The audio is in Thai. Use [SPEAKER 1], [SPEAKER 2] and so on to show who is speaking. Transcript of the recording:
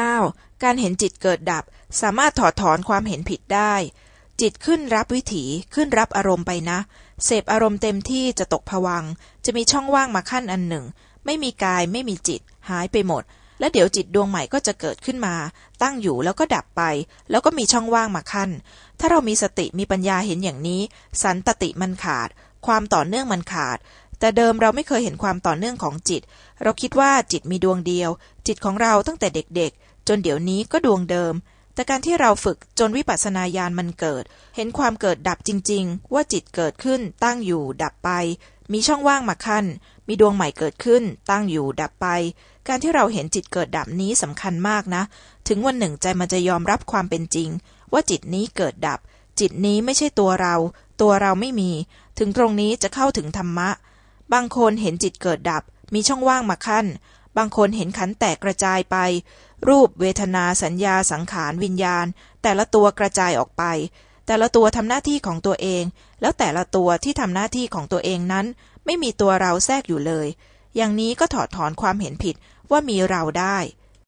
[SPEAKER 1] 9. การเห็นจิตเกิดดับ สามารถถอดถอนความเห็นผิดได้ จิตขึ้นรับวิถีขึ้นรับอารมณ์ไปนะ เสพอารมณ์เต็มที่จะตกผวัง จะมีช่องว่างมาขั้นอันหนึ่ง ไม่มีกายไม่มีจิต หายไปหมด และเดี๋ยวจิตดวงใหม่ก็จะเกิดขึ้นมา ตั้งอยู่แล้วก็ดับไป แล้วก็มีช่องว่างมาขั้น ถ้าเรามีสติมีปัญญาเห็นอย่างนี้ สันตติมันขาด ความต่อเนื่องมันขาด แต่เดิมเราไม่เคยเห็นความต่อเนื่องของจิต เราคิดว่าจิตมีดวงเดียว จิตของเราตั้งแต่เด็กๆ จนเดี๋ยวนี้ก็ดวงเดิม แต่การที่เราฝึกจนวิปัสสนาญาณมันเกิด เห็นความเกิดดับจริง ๆ ว่าจิตเกิดขึ้น ตั้งอยู่ดับไป มีช่องว่างมาขั้น มีดวงใหม่เกิดขึ้น ตั้งอยู่ดับไป การที่เราเห็นจิตเกิดดับนี้สำคัญมากนะ ถึงวันหนึ่งใจมันจะยอมรับความเป็นจริง ว่าจิตนี้เกิดดับ จิตนี้ไม่ใช่ตัวเรา ตัวเราไม่มี ถึงตรงนี้จะเข้าถึงธรรมะ บางคนเห็นจิตเกิดดับ มีช่องว่างมาขั้น บางคนเห็นขันแตกกระจายไป รูปเวทนาสัญญาสังขารวิญญาณ แต่ละตัวกระจายออกไป แต่ละตัวทำหน้าที่ของตัวเอง แล้วแต่ละตัวที่ทำหน้าที่ของตัวเองนั้น ไม่มีตัวเราแทรกอยู่เลย อย่างนี้ก็ถอดถอนความเห็นผิดว่ามีเราได้